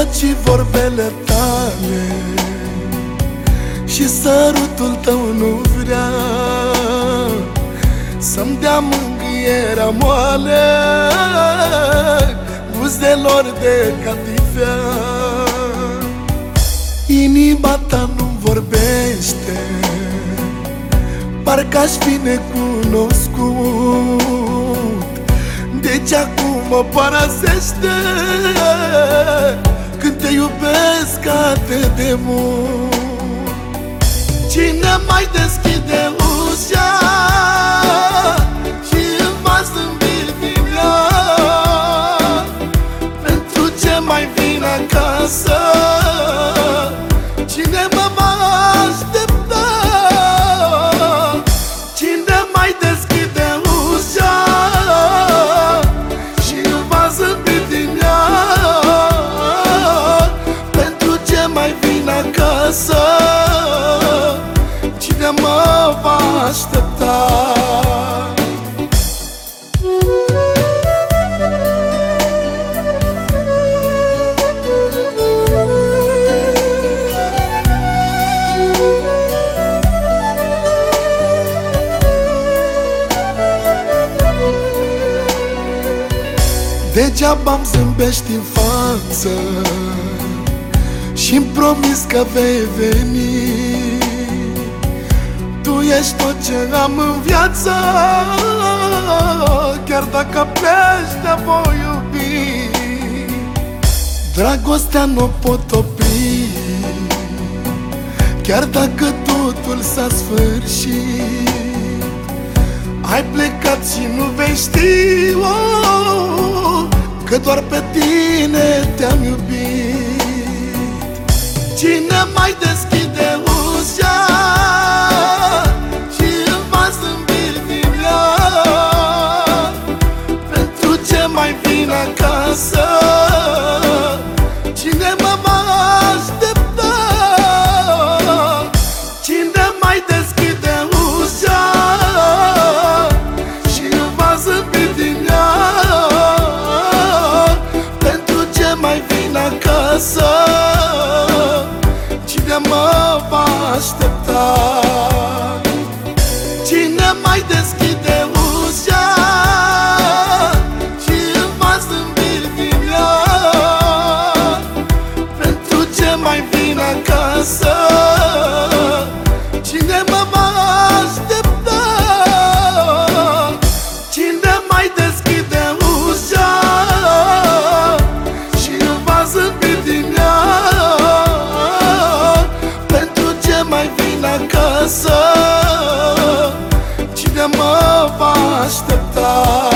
S-au răcit vorbele tale Și sărutul tău nu vrea Să-mi dea mângâierea moale Buzelor de catifea. Inima ta nu vorbește Parcă-aș fi necunoscut. Deci acum mă părăsește Când te iubesc atât de mult. Cine mai deschide ușa Și îmi va zâmbi din ea Pentru ce mai vin acasă va aștepta. Degeaba-mi zâmbești în față Și-mi promis că vei veni. Tu ești tot ce am în viață Chiar dacă pleci te voi iubi. Dragostea nu pot opri Chiar dacă totul s-a sfârșit. Ai plecat și nu vei ști oh, Că doar pe tine te-am iubit. Cine mai deschide Pentru ce mai vin acasă? Cine mă va aștepta? Cine mai deschide ușa? Și îmi va zâmbi din ea? Pentru ce mai vin acasă? Cine mă va aștepta? Cine mai deschide acasă Cine mă va aștepta? Cine mai deschide ușa? Și îmi va zâmbi din ea Pentru ce mai vin acasă? Cine mă va aștepta?